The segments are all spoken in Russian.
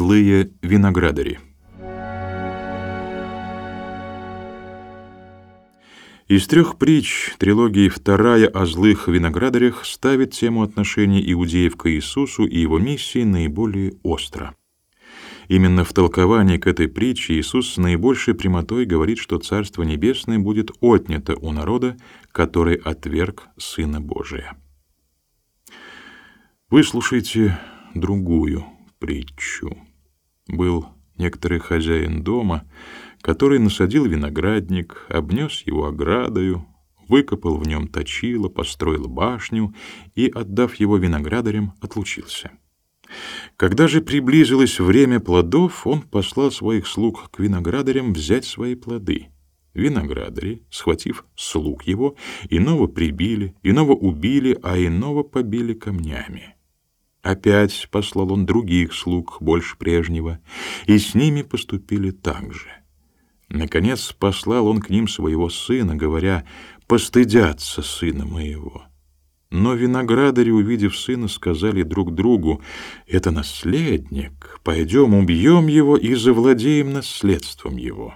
Злые виноградари Из трех притч трилогии «Вторая о злых виноградарях» ставит тему отношений иудеев к Иисусу и его миссии наиболее остро. Именно в толковании к этой притче Иисус с наибольшей прямотой говорит, что Царство Небесное будет отнято у народа, который отверг Сына Божия. Выслушайте другую притчу. Был некоторый хозяин дома, который насадил виноградник, обнес его оградою, выкопал в нем точило, построил башню и, отдав его виноградарям, отлучился. Когда же приблизилось время плодов, он послал своих слуг к виноградарям взять свои плоды. Виноградари, схватив слуг его, иного прибили, иного убили, а иного побили камнями. Опять послал он других слуг, больше прежнего, и с ними поступили так же. Наконец послал он к ним своего сына, говоря, «Постыдятся сына моего». Но виноградари, увидев сына, сказали друг другу, «Это наследник, пойдем убьем его и завладеем наследством его».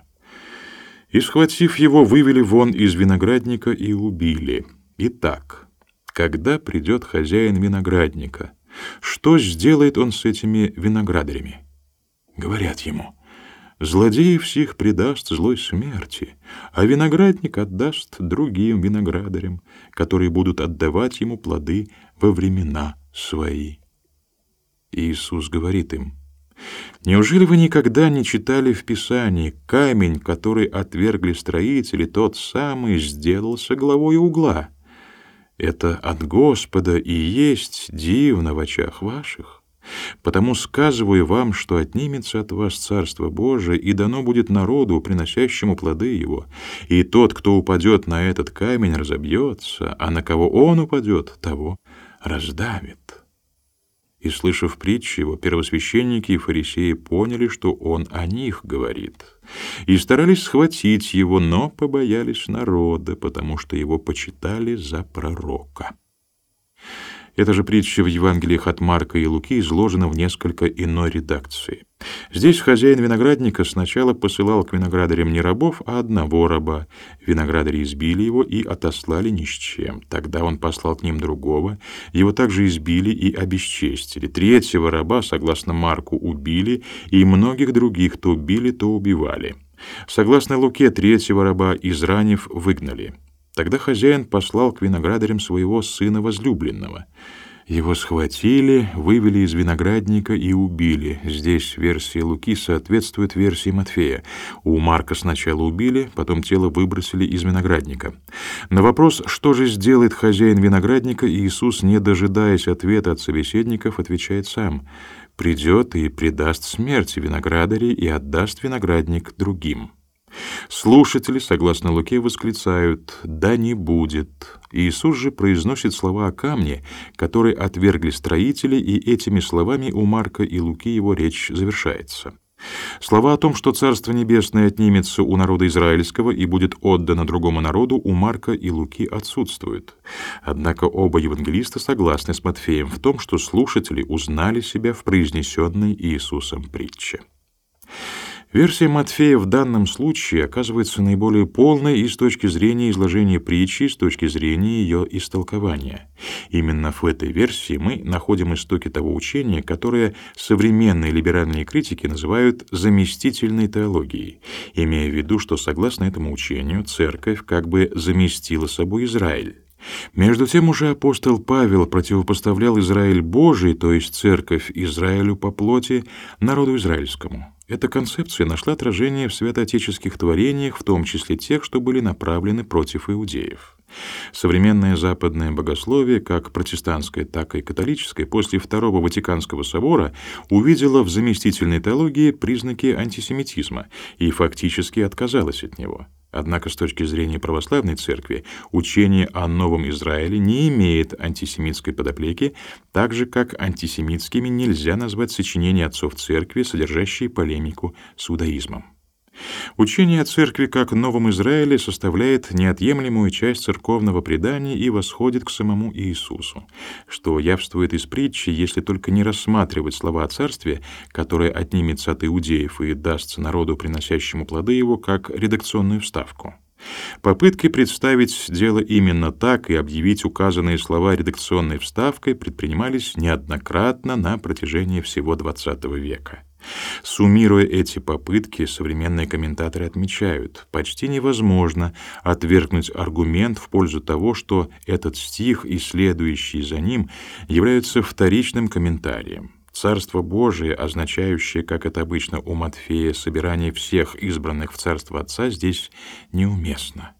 И, схватив его, вывели вон из виноградника и убили. Итак, когда придет хозяин виноградника — что сделает он с этими виноградарями? Говорят ему, злодей всех предаст злой смерти, а виноградник отдаст другим виноградарям, которые будут отдавать ему плоды во времена свои. Иисус говорит им, Неужели вы никогда не читали в Писании камень, который отвергли строители, тот самый сделался главой угла? Это от Господа и есть дивно в очах ваших. Потому сказываю вам, что отнимется от вас Царство Божие, и дано будет народу, приносящему плоды его. И тот, кто упадет на этот камень, разобьется, а на кого он упадет, того раздавит. И, слышав притчи его, первосвященники и фарисеи поняли, что он о них говорит, и старались схватить его, но побоялись народа, потому что его почитали за пророка. Эта же притча в Евангелиях от Марка и Луки изложена в несколько иной редакции. Здесь хозяин виноградника сначала посылал к виноградарям не рабов, а одного раба. Виноградари избили его и отослали ни с чем. Тогда он послал к ним другого. Его также избили и обесчестили. Третьего раба, согласно Марку, убили, и многих других то убили, то убивали. Согласно Луке, третьего раба, изранив, выгнали. Тогда хозяин послал к виноградарям своего сына возлюбленного. Его схватили, вывели из виноградника и убили. Здесь версия Луки соответствует версии Матфея. У Марка сначала убили, потом тело выбросили из виноградника. На вопрос, что же сделает хозяин виноградника, Иисус, не дожидаясь ответа от собеседников, отвечает сам: придет и предаст смерти виноградарей и отдаст виноградник другим. Слушатели, согласно Луке, восклицают «Да не будет». Иисус же произносит слова о камне, которые отвергли строители, и этими словами у Марка и Луки его речь завершается. Слова о том, что Царство Небесное отнимется у народа израильского и будет отдано другому народу, у Марка и Луки отсутствуют. Однако оба евангелиста согласны с Матфеем в том, что слушатели узнали себя в произнесенной Иисусом притче. Версия Матфея в данном случае оказывается наиболее полной и с точки зрения изложения притчи, и с точки зрения ее истолкования. Именно в этой версии мы находим истоки того учения, которое современные либеральные критики называют заместительной теологией, имея в виду, что согласно этому учению церковь как бы заместила собой Израиль. Между тем уже апостол Павел противопоставлял Израиль Божий, то есть церковь Израилю по плоти, народу израильскому. Эта концепция нашла отражение в святоотеческих творениях, в том числе тех, что были направлены против иудеев. Современное западное богословие, как протестантское, так и католическое, после Второго Ватиканского собора увидело в заместительной теологии признаки антисемитизма и фактически отказалось от него. Однако с точки зрения православной церкви учение о Новом Израиле не имеет антисемитской подоплеки, так же как антисемитскими нельзя назвать сочинения отцов церкви, содержащие полемику с иудаизмом. Учение о церкви как новом Израиле составляет неотъемлемую часть церковного предания и восходит к самому Иисусу, что явствует из притчи, если только не рассматривать слова о царстве, которое отнимется от иудеев и дастся народу, приносящему плоды его, как редакционную вставку. Попытки представить дело именно так и объявить указанные слова редакционной вставкой предпринимались неоднократно на протяжении всего XX века. Суммируя эти попытки, современные комментаторы отмечают, почти невозможно отвергнуть аргумент в пользу того, что этот стих и следующий за ним являются вторичным комментарием. Царство Божие, означающее, как это обычно у Матфея, собирание всех избранных в Царство Отца, здесь неуместно.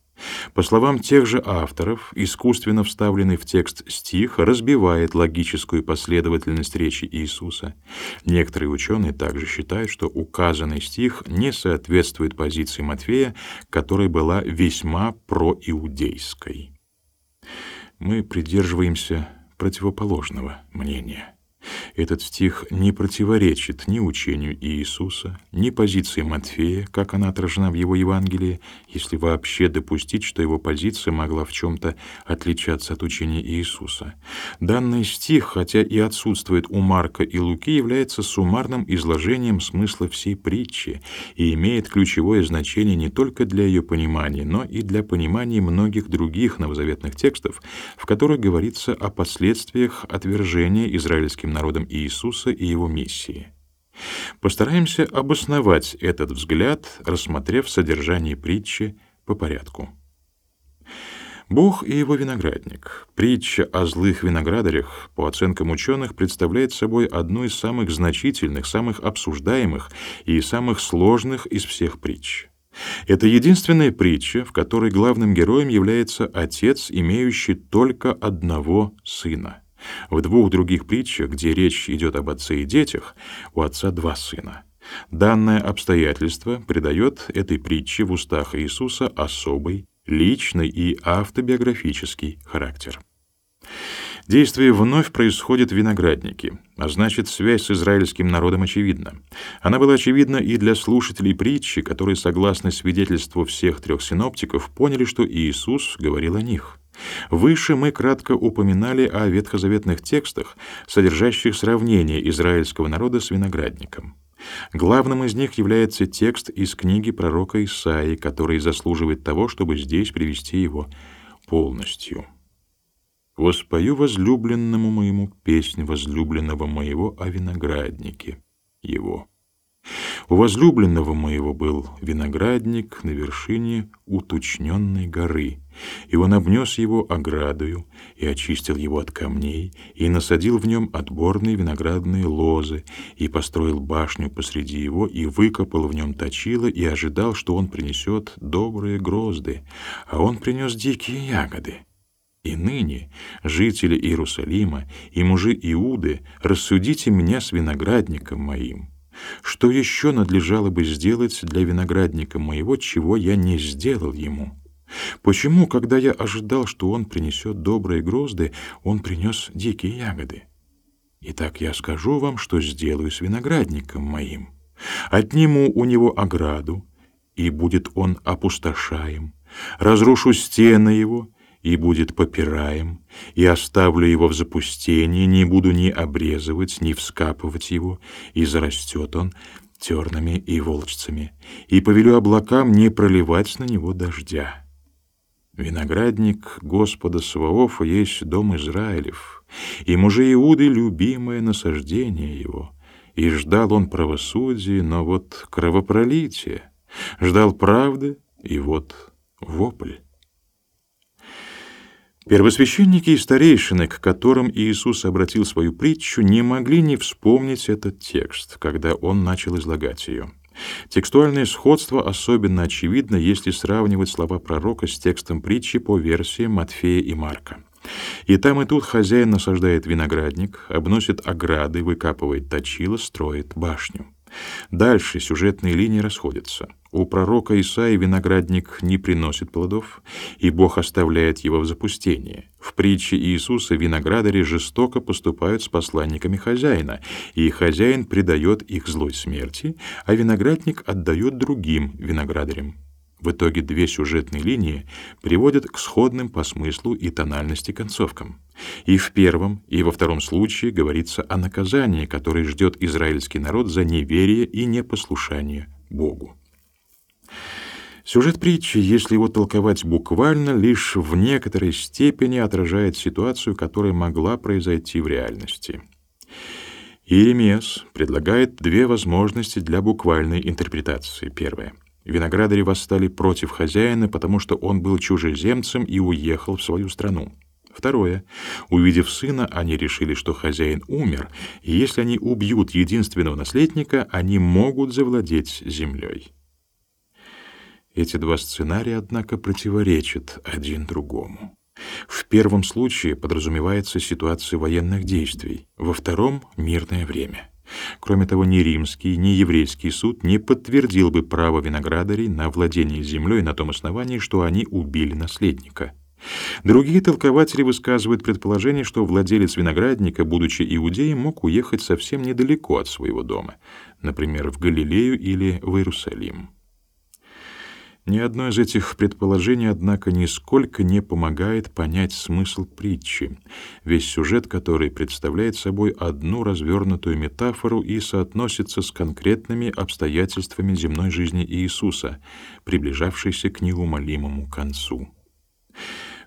По словам тех же авторов, искусственно вставленный в текст стих разбивает логическую последовательность речи Иисуса. Некоторые ученые также считают, что указанный стих не соответствует позиции Матфея, которая была весьма проиудейской. Мы придерживаемся противоположного мнения. Этот стих не противоречит ни учению Иисуса, ни позиции Матфея, как она отражена в его Евангелии, если вообще допустить, что его позиция могла в чем-то отличаться от учения Иисуса. Данный стих, хотя и отсутствует у Марка и Луки, является суммарным изложением смысла всей притчи и имеет ключевое значение не только для ее понимания, но и для понимания многих других новозаветных текстов, в которых говорится о последствиях отвержения израильским народом Иисуса и его миссии. Постараемся обосновать этот взгляд, рассмотрев содержание притчи по порядку. Бог и его виноградник. Притча о злых виноградарях, по оценкам ученых, представляет собой одну из самых значительных, самых обсуждаемых и самых сложных из всех притч. Это единственная притча, в которой главным героем является отец, имеющий только одного сына. В двух других притчах, где речь идет об отце и детях, у отца два сына. Данное обстоятельство придает этой притче в устах Иисуса особый, личный и автобиографический характер. Действие вновь происходит в винограднике, а значит, связь с израильским народом очевидна. Она была очевидна и для слушателей притчи, которые, согласно свидетельству всех трех синоптиков, поняли, что Иисус говорил о них. Выше мы кратко упоминали о ветхозаветных текстах, содержащих сравнение израильского народа с виноградником. Главным из них является текст из книги пророка Исаии, который заслуживает того, чтобы здесь привести его полностью. «Воспою возлюбленному моему песнь возлюбленного моего о винограднике его». У возлюбленного моего был виноградник на вершине уточненной горы, и он обнес его оградою, и очистил его от камней, и насадил в нем отборные виноградные лозы, и построил башню посреди его, и выкопал в нем точило, и ожидал, что он принесет добрые грозды, а он принес дикие ягоды. И ныне, жители Иерусалима и мужи Иуды, рассудите меня с виноградником моим, что еще надлежало бы сделать для виноградника моего, чего я не сделал ему? Почему, когда я ожидал, что он принесет добрые грозды, он принес дикие ягоды? Итак, я скажу вам, что сделаю с виноградником моим. Отниму у него ограду, и будет он опустошаем, разрушу стены его, и будет попираем, и оставлю его в запустении, не буду ни обрезывать, ни вскапывать его, и зарастет он тернами и волчцами, и повелю облакам не проливать на него дождя. Виноградник Господа Саваофа есть дом Израилев, и мужи Иуды — любимое насаждение его. И ждал он правосудия, но вот кровопролитие, ждал правды, и вот вопль. Первосвященники и старейшины, к которым Иисус обратил свою притчу, не могли не вспомнить этот текст, когда он начал излагать ее. Текстуальное сходство особенно очевидно, если сравнивать слова пророка с текстом притчи по версиям Матфея и Марка. И там и тут хозяин насаждает виноградник, обносит ограды, выкапывает точило, строит башню. Дальше сюжетные линии расходятся. У пророка Исаи виноградник не приносит плодов, и Бог оставляет его в запустении. В притче Иисуса виноградари жестоко поступают с посланниками хозяина, и хозяин предает их злой смерти, а виноградник отдает другим виноградарям. В итоге две сюжетные линии приводят к сходным по смыслу и тональности концовкам. И в первом, и во втором случае говорится о наказании, которое ждет израильский народ за неверие и непослушание Богу. Сюжет притчи, если его толковать буквально, лишь в некоторой степени отражает ситуацию, которая могла произойти в реальности. Иеремиас предлагает две возможности для буквальной интерпретации. Первая — Виноградари восстали против хозяина, потому что он был чужеземцем и уехал в свою страну. Второе. Увидев сына, они решили, что хозяин умер, и если они убьют единственного наследника, они могут завладеть землей. Эти два сценария, однако, противоречат один другому. В первом случае подразумевается ситуация военных действий, во втором — мирное время — Кроме того, ни римский, ни еврейский суд не подтвердил бы право виноградарей на владение землей на том основании, что они убили наследника. Другие толкователи высказывают предположение, что владелец виноградника, будучи иудеем, мог уехать совсем недалеко от своего дома, например, в Галилею или в Иерусалим. Ни одно из этих предположений, однако, нисколько не помогает понять смысл притчи, весь сюжет которой представляет собой одну развернутую метафору и соотносится с конкретными обстоятельствами земной жизни Иисуса, приближавшейся к неумолимому концу.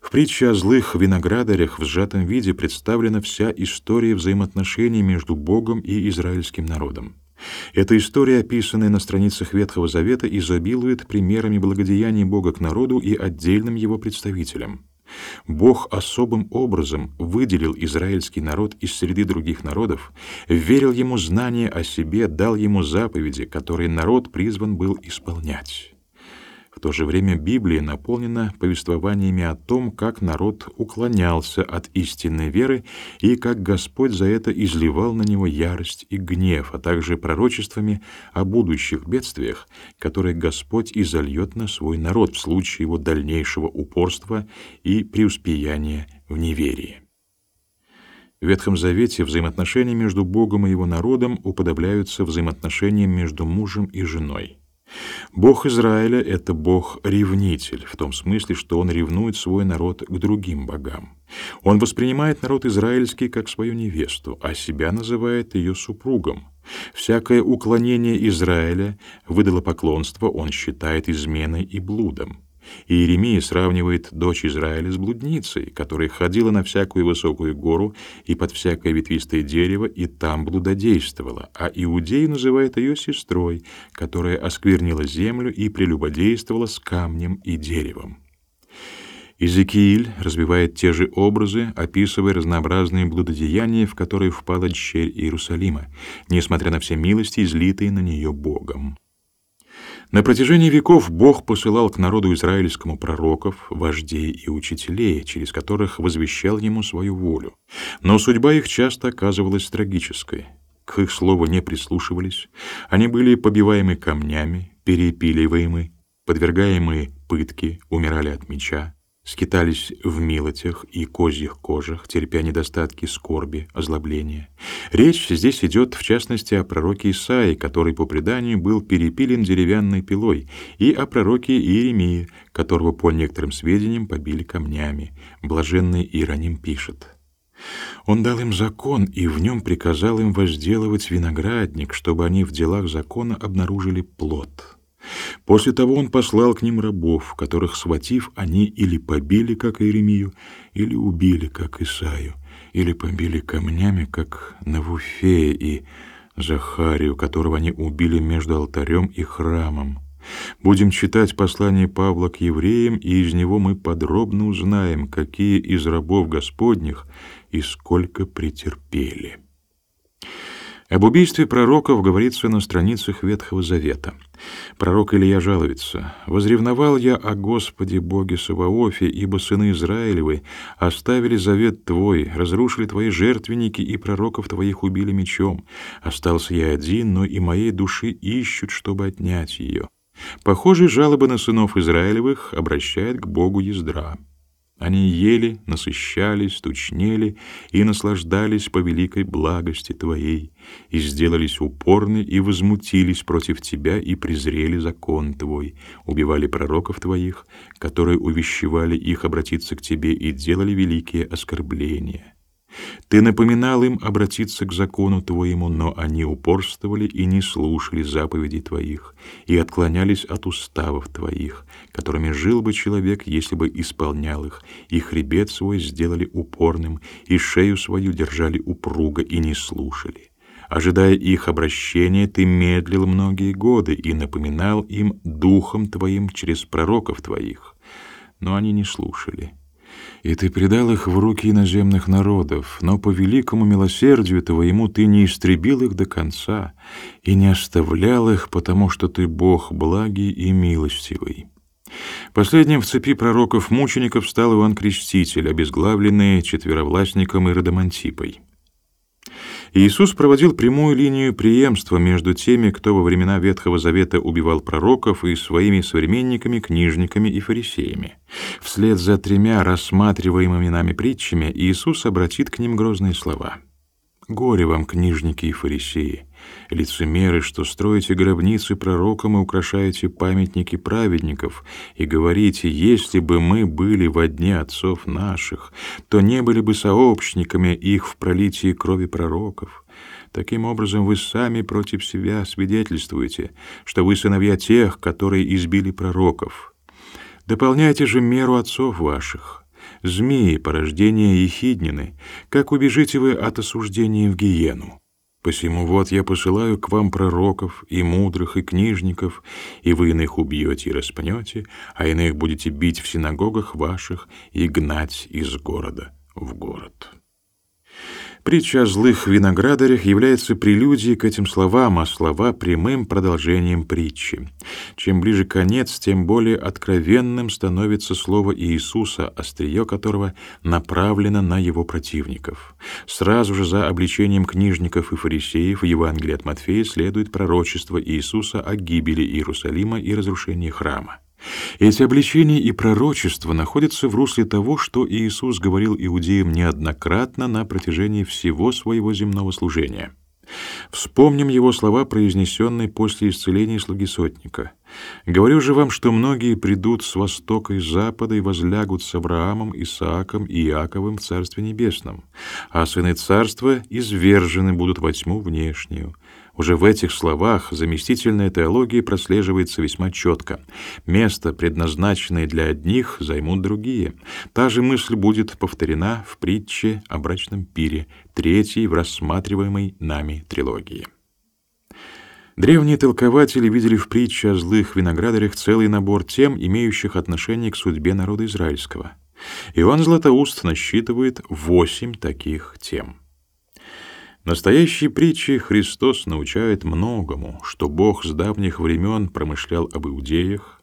В притче о злых виноградарях в сжатом виде представлена вся история взаимоотношений между Богом и израильским народом. Эта история, описанная на страницах Ветхого Завета, изобилует примерами благодеяний Бога к народу и отдельным его представителям. Бог особым образом выделил израильский народ из среды других народов, верил ему знания о себе, дал ему заповеди, которые народ призван был исполнять. В то же время Библия наполнена повествованиями о том, как народ уклонялся от истинной веры и как Господь за это изливал на него ярость и гнев, а также пророчествами о будущих бедствиях, которые Господь изольет на свой народ в случае его дальнейшего упорства и преуспеяния в неверии. В Ветхом Завете взаимоотношения между Богом и его народом уподобляются взаимоотношениям между мужем и женой. Бог Израиля — это Бог-ревнитель, в том смысле, что Он ревнует свой народ к другим богам. Он воспринимает народ израильский как свою невесту, а себя называет ее супругом. Всякое уклонение Израиля выдало поклонство он считает изменой и блудом. И Иеремия сравнивает дочь Израиля с блудницей, которая ходила на всякую высокую гору и под всякое ветвистое дерево, и там блудодействовала, а Иудей называет ее сестрой, которая осквернила землю и прелюбодействовала с камнем и деревом. Иезекииль развивает те же образы, описывая разнообразные блудодеяния, в которые впала дщерь Иерусалима, несмотря на все милости, излитые на нее Богом. На протяжении веков Бог посылал к народу израильскому пророков, вождей и учителей, через которых возвещал ему свою волю. Но судьба их часто оказывалась трагической. К их слову не прислушивались, они были побиваемы камнями, перепиливаемы, подвергаемые пытке, умирали от меча скитались в милотях и козьих кожах, терпя недостатки скорби, озлобления. Речь здесь идет, в частности, о пророке Исаии, который, по преданию, был перепилен деревянной пилой, и о пророке Иеремии, которого, по некоторым сведениям, побили камнями. Блаженный Иероним пишет — он дал им закон и в нем приказал им возделывать виноградник, чтобы они в делах закона обнаружили плод. После того он послал к ним рабов, которых, схватив, они или побили, как Иеремию, или убили, как Исаю, или побили камнями, как Навуфея и Захарию, которого они убили между алтарем и храмом. Будем читать послание Павла к евреям, и из него мы подробно узнаем, какие из рабов Господних и сколько претерпели. Об убийстве пророков говорится на страницах Ветхого Завета. Пророк Илья жалуется. «Возревновал я о Господе Боге Саваофе, ибо сыны Израилевы оставили завет Твой, разрушили Твои жертвенники и пророков Твоих убили мечом. Остался я один, но и моей души ищут, чтобы отнять ее». Похожие жалобы на сынов Израилевых обращает к Богу Ездра. Они ели, насыщались, тучнели и наслаждались по великой благости Твоей, и сделались упорны и возмутились против Тебя и презрели закон Твой, убивали пророков Твоих, которые увещевали их обратиться к Тебе и делали великие оскорбления. Ты напоминал им обратиться к закону Твоему, но они упорствовали и не слушали заповедей Твоих, и отклонялись от уставов Твоих, которыми жил бы человек, если бы исполнял их, и хребет свой сделали упорным, и шею свою держали упруго и не слушали. Ожидая их обращения, Ты медлил многие годы и напоминал им духом Твоим через пророков Твоих, но они не слушали и ты предал их в руки иноземных народов, но по великому милосердию твоему ты не истребил их до конца и не оставлял их, потому что ты Бог благий и милостивый. Последним в цепи пророков-мучеников стал Иван Креститель, обезглавленный четверовластником Иродом Антипой. Иисус проводил прямую линию преемства между теми, кто во времена Ветхого Завета убивал пророков, и своими современниками, книжниками и фарисеями. Вслед за тремя рассматриваемыми нами притчами Иисус обратит к ним грозные слова. «Горе вам, книжники и фарисеи, лицемеры, что строите гробницы пророкам и украшаете памятники праведников, и говорите, если бы мы были во дне отцов наших, то не были бы сообщниками их в пролитии крови пророков. Таким образом, вы сами против себя свидетельствуете, что вы сыновья тех, которые избили пророков. Дополняйте же меру отцов ваших» змеи, порождение Ехиднины, как убежите вы от осуждения в гиену? Посему вот я посылаю к вам пророков и мудрых и книжников, и вы иных убьете и распнете, а иных будете бить в синагогах ваших и гнать из города в город». Притча о злых виноградарях является прелюдией к этим словам, а слова — прямым продолжением притчи. Чем ближе конец, тем более откровенным становится слово Иисуса, острие которого направлено на его противников. Сразу же за обличением книжников и фарисеев в Евангелии от Матфея следует пророчество Иисуса о гибели Иерусалима и разрушении храма. Эти обличения и пророчества находятся в русле того, что Иисус говорил иудеям неоднократно на протяжении всего своего земного служения. Вспомним его слова, произнесенные после исцеления слуги сотника. «Говорю же вам, что многие придут с востока и запада и возлягут с Авраамом, Исааком и Иаковым в Царстве Небесном, а сыны Царства извержены будут во тьму внешнюю. Уже в этих словах заместительная теология прослеживается весьма четко. Место, предназначенное для одних, займут другие. Та же мысль будет повторена в притче о брачном пире, третьей в рассматриваемой нами трилогии. Древние толкователи видели в притче о злых виноградарях целый набор тем, имеющих отношение к судьбе народа израильского. Иван Златоуст насчитывает восемь таких тем. Настоящей притчей Христос научает многому, что Бог с давних времен промышлял об иудеях,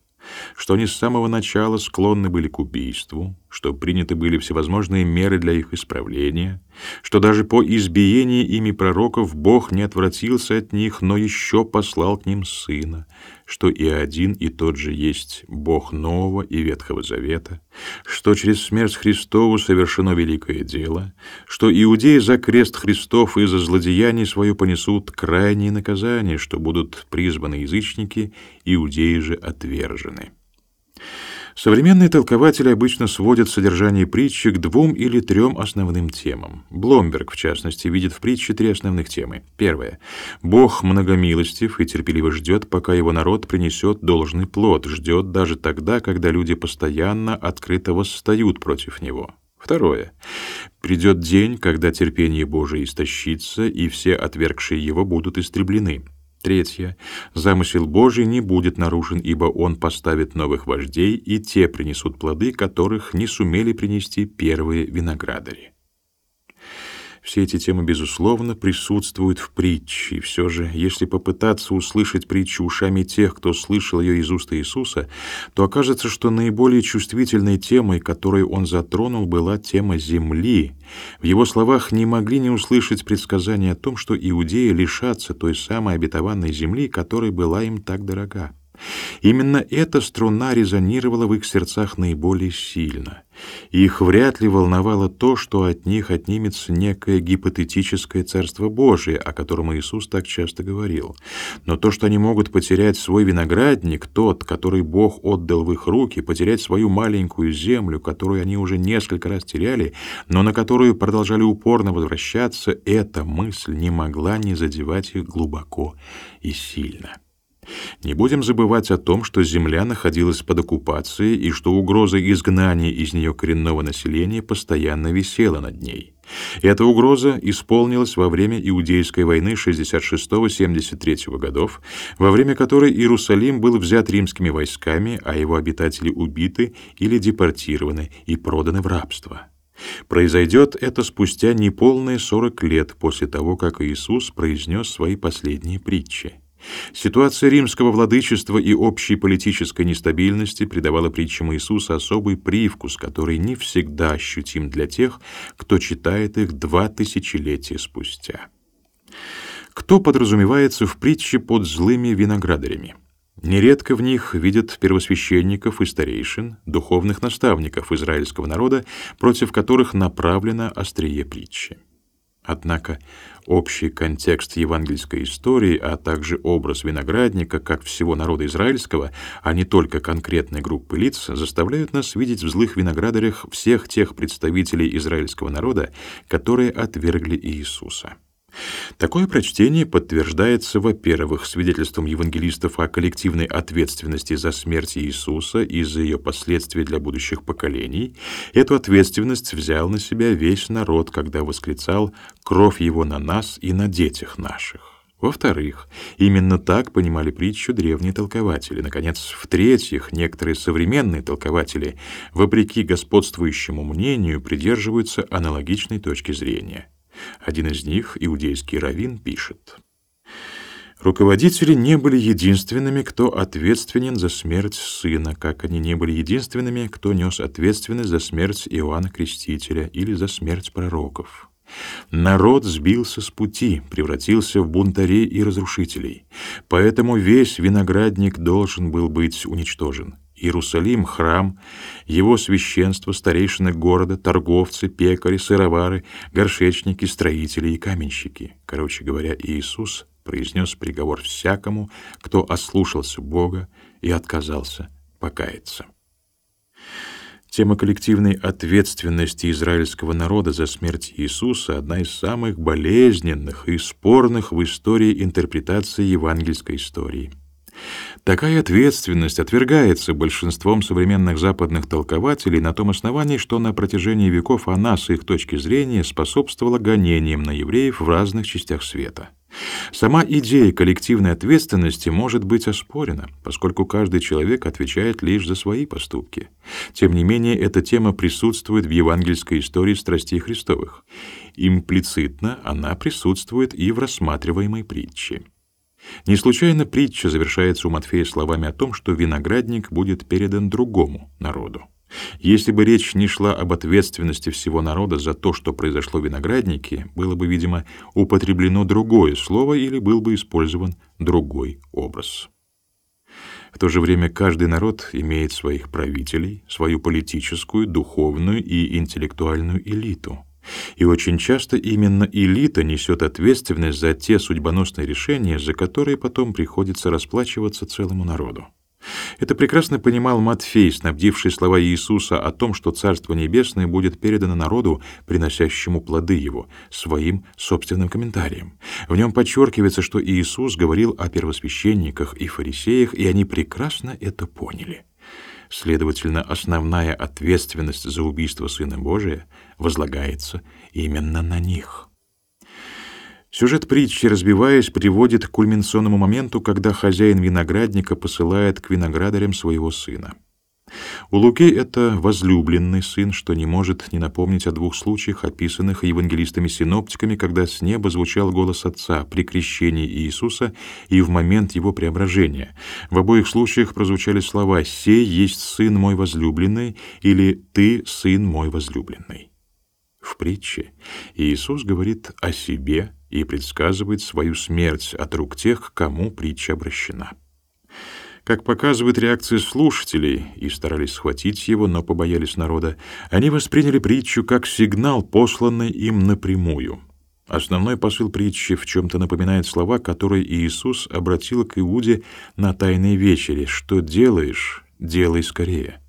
что они с самого начала склонны были к убийству, что приняты были всевозможные меры для их исправления, что даже по избиении ими пророков Бог не отвратился от них, но еще послал к ним Сына, что и один и тот же есть Бог Нового и Ветхого Завета, что через смерть Христову совершено великое дело, что иудеи за крест Христов и за злодеяние свое понесут крайние наказания, что будут призваны язычники, иудеи же отвержены. Современные толкователи обычно сводят содержание притчи к двум или трем основным темам. Бломберг, в частности, видит в притче три основных темы. Первое. Бог многомилостив и терпеливо ждет, пока его народ принесет должный плод, ждет даже тогда, когда люди постоянно открыто восстают против него. Второе. Придет день, когда терпение Божие истощится, и все отвергшие его будут истреблены. Третье. Замысел Божий не будет нарушен, ибо Он поставит новых вождей, и те принесут плоды, которых не сумели принести первые виноградари. Все эти темы, безусловно, присутствуют в притче, и все же, если попытаться услышать притчу ушами тех, кто слышал ее из уст Иисуса, то окажется, что наиболее чувствительной темой, которую он затронул, была тема земли. В его словах не могли не услышать предсказания о том, что иудеи лишатся той самой обетованной земли, которая была им так дорога. Именно эта струна резонировала в их сердцах наиболее сильно. Их вряд ли волновало то, что от них отнимется некое гипотетическое Царство Божие, о котором Иисус так часто говорил. Но то, что они могут потерять свой виноградник, тот, который Бог отдал в их руки, потерять свою маленькую землю, которую они уже несколько раз теряли, но на которую продолжали упорно возвращаться, эта мысль не могла не задевать их глубоко и сильно. Не будем забывать о том, что земля находилась под оккупацией и что угроза изгнания из нее коренного населения постоянно висела над ней. Эта угроза исполнилась во время Иудейской войны 66-73 годов, во время которой Иерусалим был взят римскими войсками, а его обитатели убиты или депортированы и проданы в рабство. Произойдет это спустя неполные 40 лет после того, как Иисус произнес свои последние притчи. Ситуация римского владычества и общей политической нестабильности придавала притчам Иисуса особый привкус, который не всегда ощутим для тех, кто читает их два тысячелетия спустя. Кто подразумевается в притче под злыми виноградарями? Нередко в них видят первосвященников и старейшин, духовных наставников израильского народа, против которых направлено острие притчи. Однако общий контекст евангельской истории, а также образ виноградника как всего народа израильского, а не только конкретной группы лиц, заставляют нас видеть в злых виноградарях всех тех представителей израильского народа, которые отвергли Иисуса. Такое прочтение подтверждается, во-первых, свидетельством евангелистов о коллективной ответственности за смерть Иисуса и за ее последствия для будущих поколений. Эту ответственность взял на себя весь народ, когда восклицал «Кровь его на нас и на детях наших». Во-вторых, именно так понимали притчу древние толкователи. Наконец, в-третьих, некоторые современные толкователи, вопреки господствующему мнению, придерживаются аналогичной точки зрения. Один из них, иудейский раввин, пишет. Руководители не были единственными, кто ответственен за смерть сына, как они не были единственными, кто нес ответственность за смерть Иоанна Крестителя или за смерть пророков. Народ сбился с пути, превратился в бунтарей и разрушителей. Поэтому весь виноградник должен был быть уничтожен. Иерусалим — храм, его священство, старейшины города, торговцы, пекари, сыровары, горшечники, строители и каменщики. Короче говоря, Иисус произнес приговор всякому, кто ослушался Бога и отказался покаяться. Тема коллективной ответственности израильского народа за смерть Иисуса — одна из самых болезненных и спорных в истории интерпретации евангельской истории — Такая ответственность отвергается большинством современных западных толкователей на том основании, что на протяжении веков она, с их точки зрения, способствовала гонениям на евреев в разных частях света. Сама идея коллективной ответственности может быть оспорена, поскольку каждый человек отвечает лишь за свои поступки. Тем не менее, эта тема присутствует в евангельской истории страстей Христовых. Имплицитно она присутствует и в рассматриваемой притче. Не случайно притча завершается у Матфея словами о том, что виноградник будет передан другому народу. Если бы речь не шла об ответственности всего народа за то, что произошло в винограднике, было бы, видимо, употреблено другое слово или был бы использован другой образ. В то же время каждый народ имеет своих правителей, свою политическую, духовную и интеллектуальную элиту. И очень часто именно элита несет ответственность за те судьбоносные решения, за которые потом приходится расплачиваться целому народу. Это прекрасно понимал Матфей, снабдивший слова Иисуса о том, что Царство Небесное будет передано народу, приносящему плоды его, своим собственным комментарием. В нем подчеркивается, что Иисус говорил о первосвященниках и фарисеях, и они прекрасно это поняли. Следовательно, основная ответственность за убийство Сына Божия возлагается именно на них. Сюжет притчи, разбиваясь, приводит к кульминационному моменту, когда хозяин виноградника посылает к виноградарям своего сына. У Луки это возлюбленный сын, что не может не напомнить о двух случаях, описанных евангелистами-синоптиками, когда с неба звучал голос Отца при крещении Иисуса и в момент его преображения. В обоих случаях прозвучали слова «Сей есть сын мой возлюбленный» или «Ты сын мой возлюбленный». В притче Иисус говорит о себе и предсказывает свою смерть от рук тех, к кому притча обращена. Как показывает реакция слушателей, и старались схватить его, но побоялись народа, они восприняли притчу как сигнал, посланный им напрямую. Основной посыл притчи в чем-то напоминает слова, которые Иисус обратил к Иуде на Тайной вечере «Что делаешь? Делай скорее».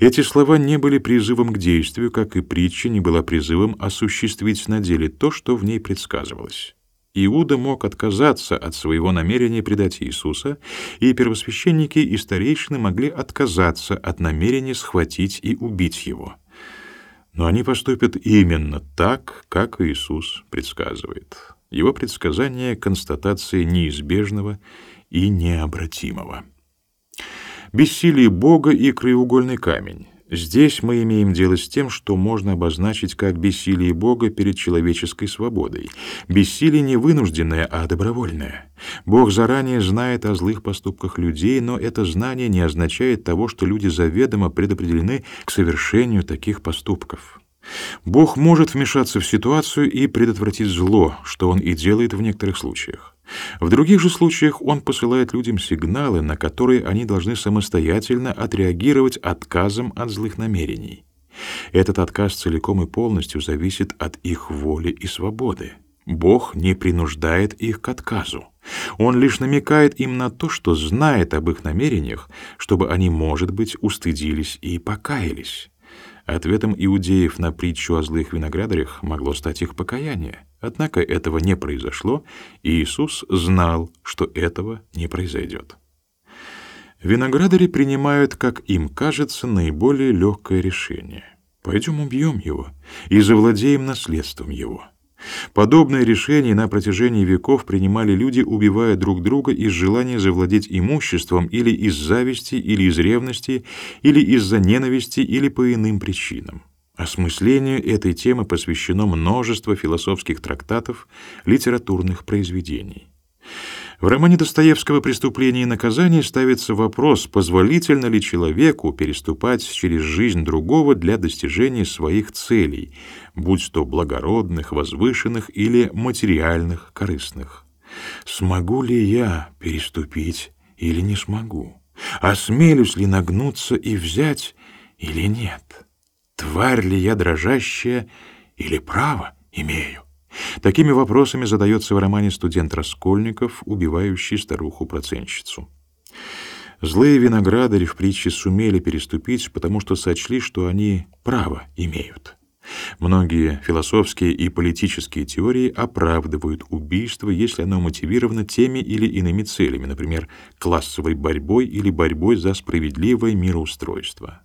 Эти слова не были призывом к действию, как и притча не была призывом осуществить на деле то, что в ней предсказывалось. Иуда мог отказаться от своего намерения предать Иисуса, и первосвященники и старейшины могли отказаться от намерения схватить и убить его. Но они поступят именно так, как Иисус предсказывает. Его предсказание — констатация неизбежного и необратимого. Бессилие Бога и краеугольный камень. Здесь мы имеем дело с тем, что можно обозначить как бессилие Бога перед человеческой свободой. Бессилие не вынужденное, а добровольное. Бог заранее знает о злых поступках людей, но это знание не означает того, что люди заведомо предопределены к совершению таких поступков. Бог может вмешаться в ситуацию и предотвратить зло, что он и делает в некоторых случаях. В других же случаях он посылает людям сигналы, на которые они должны самостоятельно отреагировать отказом от злых намерений. Этот отказ целиком и полностью зависит от их воли и свободы. Бог не принуждает их к отказу. Он лишь намекает им на то, что знает об их намерениях, чтобы они, может быть, устыдились и покаялись. Ответом иудеев на притчу о злых виноградарях могло стать их покаяние. Однако этого не произошло, и Иисус знал, что этого не произойдет. Виноградари принимают, как им кажется, наиболее легкое решение. Пойдем убьем его и завладеем наследством его. Подобные решения на протяжении веков принимали люди, убивая друг друга из желания завладеть имуществом или из зависти, или из ревности, или из-за ненависти, или по иным причинам. Осмыслению этой темы посвящено множество философских трактатов, литературных произведений. В романе Достоевского «Преступление и наказание» ставится вопрос, позволительно ли человеку переступать через жизнь другого для достижения своих целей, будь то благородных, возвышенных или материальных, корыстных. Смогу ли я переступить или не смогу? Осмелюсь ли нагнуться и взять или нет? Тварь ли я дрожащая или право имею? Такими вопросами задается в романе студент Раскольников, убивающий старуху-проценщицу. Злые виноградари в притче сумели переступить, потому что сочли, что они право имеют. Многие философские и политические теории оправдывают убийство, если оно мотивировано теми или иными целями, например, классовой борьбой или борьбой за справедливое мироустройство.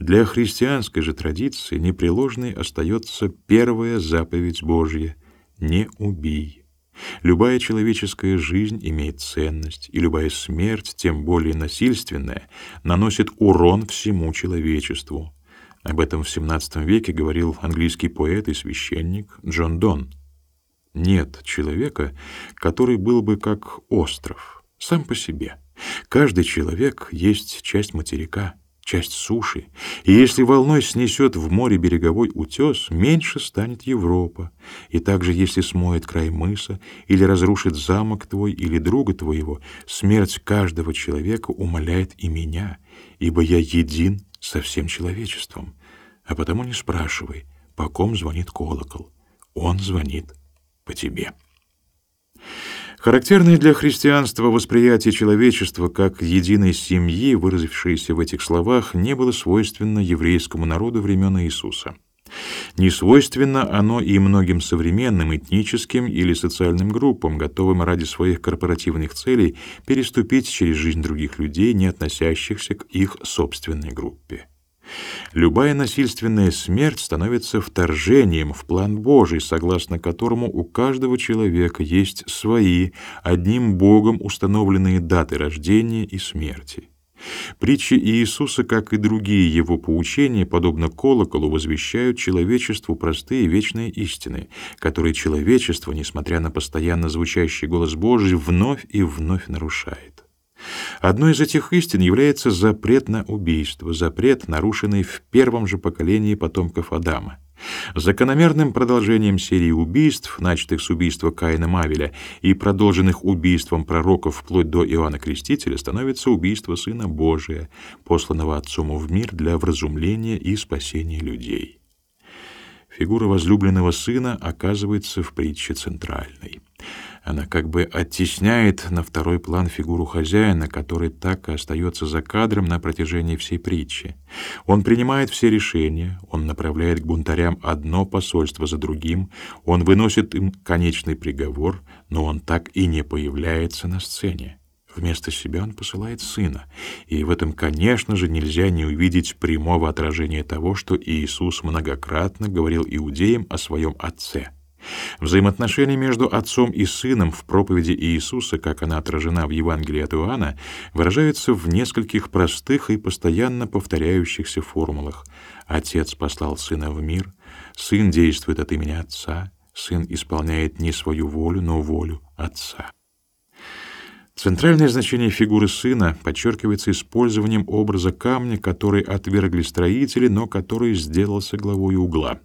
Для христианской же традиции непреложной остается первая заповедь Божья — «Не убий». Любая человеческая жизнь имеет ценность, и любая смерть, тем более насильственная, наносит урон всему человечеству. Об этом в XVII веке говорил английский поэт и священник Джон Дон. Нет человека, который был бы как остров, сам по себе. Каждый человек есть часть материка — часть суши, и если волной снесет в море береговой утес, меньше станет Европа, и также если смоет край мыса или разрушит замок твой или друга твоего, смерть каждого человека умоляет и меня, ибо я един со всем человечеством. А потому не спрашивай, по ком звонит колокол. Он звонит по тебе. Характерное для христианства восприятие человечества как единой семьи, выразившееся в этих словах, не было свойственно еврейскому народу времен Иисуса. Не свойственно оно и многим современным этническим или социальным группам, готовым ради своих корпоративных целей переступить через жизнь других людей, не относящихся к их собственной группе. Любая насильственная смерть становится вторжением в план Божий, согласно которому у каждого человека есть свои, одним Богом установленные даты рождения и смерти. Притчи Иисуса, как и другие его поучения, подобно колоколу, возвещают человечеству простые вечные истины, которые человечество, несмотря на постоянно звучащий голос Божий, вновь и вновь нарушает. Одной из этих истин является запрет на убийство, запрет, нарушенный в первом же поколении потомков Адама. Закономерным продолжением серии убийств, начатых с убийства Каина Мавеля и продолженных убийством пророков вплоть до Иоанна Крестителя, становится убийство Сына Божия, посланного Отцом в мир для вразумления и спасения людей. Фигура возлюбленного сына оказывается в притче центральной. Она как бы оттесняет на второй план фигуру хозяина, который так и остается за кадром на протяжении всей притчи. Он принимает все решения, он направляет к бунтарям одно посольство за другим, он выносит им конечный приговор, но он так и не появляется на сцене. Вместо себя он посылает сына, и в этом, конечно же, нельзя не увидеть прямого отражения того, что Иисус многократно говорил иудеям о своем Отце — Взаимоотношения между отцом и сыном в проповеди Иисуса, как она отражена в Евангелии от Иоанна, выражаются в нескольких простых и постоянно повторяющихся формулах. Отец послал сына в мир, сын действует от имени отца, сын исполняет не свою волю, но волю отца. Центральное значение фигуры сына подчеркивается использованием образа камня, который отвергли строители, но который сделался главой угла.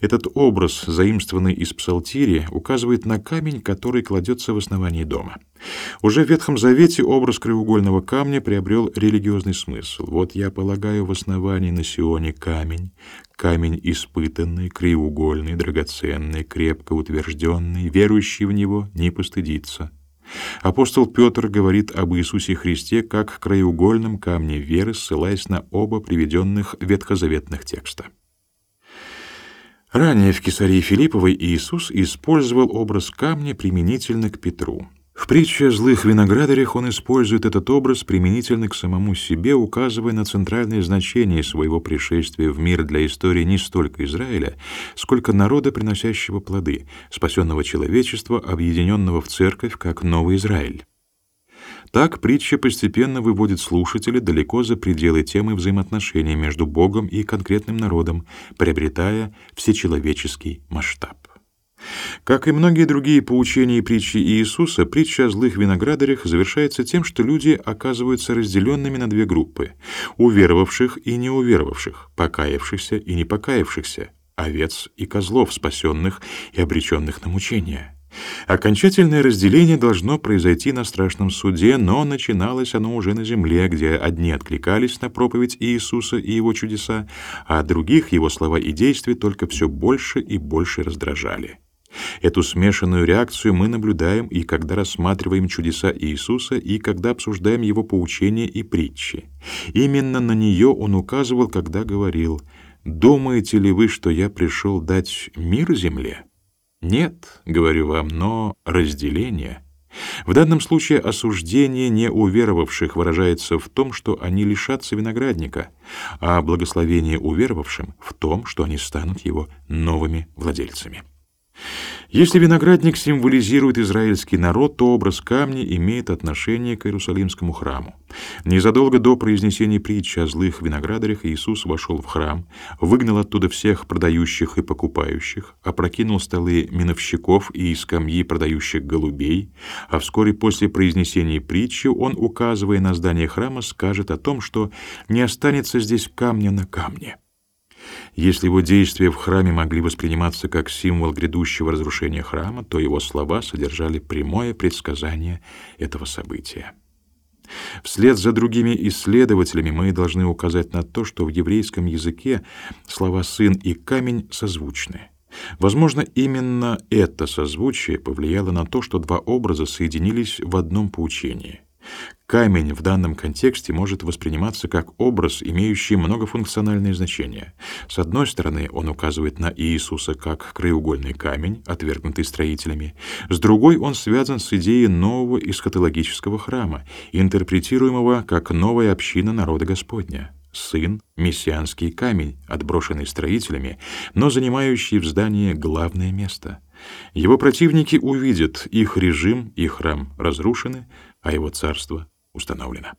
Этот образ, заимствованный из псалтири, указывает на камень, который кладется в основании дома. Уже в Ветхом Завете образ краеугольного камня приобрел религиозный смысл. «Вот я полагаю в основании на Сионе камень, камень испытанный, краеугольный, драгоценный, крепко утвержденный, верующий в него не постыдится». Апостол Петр говорит об Иисусе Христе как краеугольном камне веры, ссылаясь на оба приведенных ветхозаветных текста. Ранее в Кесарии Филипповой Иисус использовал образ камня применительно к Петру. В притче о злых виноградарях он использует этот образ применительно к самому себе, указывая на центральное значение своего пришествия в мир для истории не столько Израиля, сколько народа, приносящего плоды, спасенного человечества, объединенного в церковь как новый Израиль. Так притча постепенно выводит слушателя далеко за пределы темы взаимоотношений между Богом и конкретным народом, приобретая всечеловеческий масштаб. Как и многие другие поучения и притчи Иисуса, притча о злых виноградарях завершается тем, что люди оказываются разделенными на две группы — уверовавших и неуверовавших, покаявшихся и не покаявшихся, овец и козлов, спасенных и обреченных на мучения. Окончательное разделение должно произойти на страшном суде, но начиналось оно уже на земле, где одни откликались на проповедь Иисуса и его чудеса, а других его слова и действия только все больше и больше раздражали. Эту смешанную реакцию мы наблюдаем и когда рассматриваем чудеса Иисуса, и когда обсуждаем его поучения и притчи. Именно на нее он указывал, когда говорил «Думаете ли вы, что я пришел дать мир земле?» Нет, говорю вам, но разделение. В данном случае осуждение неуверовавших выражается в том, что они лишатся виноградника, а благословение уверовавшим в том, что они станут его новыми владельцами. Если виноградник символизирует израильский народ, то образ камня имеет отношение к Иерусалимскому храму. Незадолго до произнесения притчи о злых виноградарях Иисус вошел в храм, выгнал оттуда всех продающих и покупающих, опрокинул столы миновщиков и скамьи продающих голубей, а вскоре после произнесения притчи он, указывая на здание храма, скажет о том, что не останется здесь камня на камне. Если его действия в храме могли восприниматься как символ грядущего разрушения храма, то его слова содержали прямое предсказание этого события. Вслед за другими исследователями мы должны указать на то, что в еврейском языке слова «сын» и «камень» созвучны. Возможно, именно это созвучие повлияло на то, что два образа соединились в одном поучении — Камень в данном контексте может восприниматься как образ, имеющий многофункциональное значение. С одной стороны, он указывает на Иисуса как краеугольный камень, отвергнутый строителями. С другой, он связан с идеей нового эсхатологического храма, интерпретируемого как новая община народа Господня. Сын — мессианский камень, отброшенный строителями, но занимающий в здании главное место. Его противники увидят, их режим и храм разрушены, а его царство установлено.